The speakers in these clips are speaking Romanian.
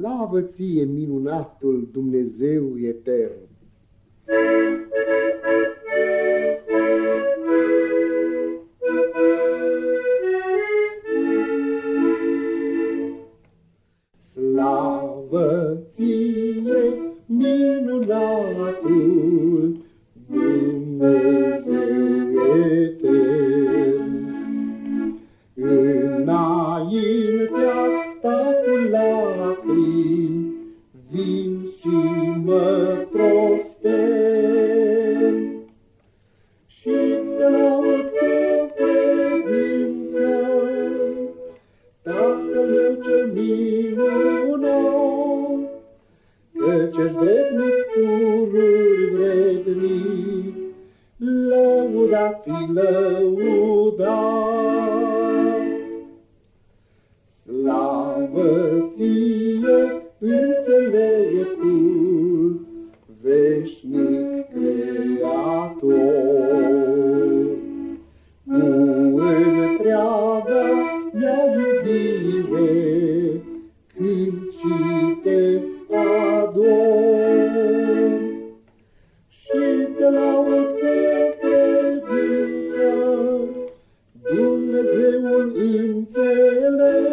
Slavă ție, minunatul Dumnezeu etern! Slavă lacrimi vin și mă prostem și te laud cu credință, Tatăl meu cel minunat, căci-ești vrednic pururi vrednic, lăudat fi lăudat. Veșnic creator. Cu întreaga mea iubire, când și te ador. Și te laud pe credință, Dumnezeul înțeles,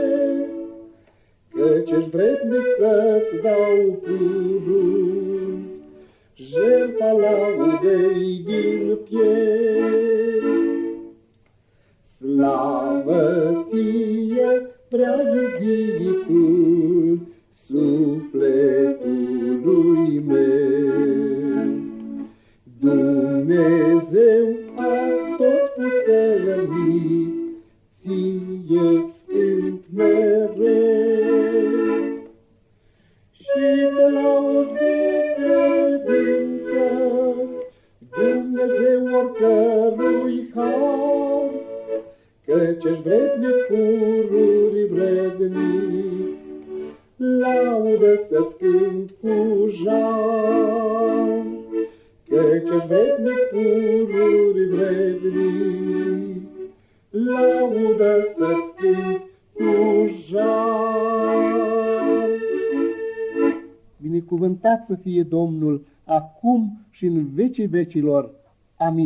Căci-ești vrednic să-ți dau cuvânt, Jertfa laudei din piept. Slavă ție, prea Căci-ești vrednic pururi vrednic, Laudă să-ți cânt cu jar. Căci-ești vrednic pururi vrednic, Laudă să-ți cânt cu jar. Binecuvântat să fie Domnul, acum și în vecii vecilor. Amin.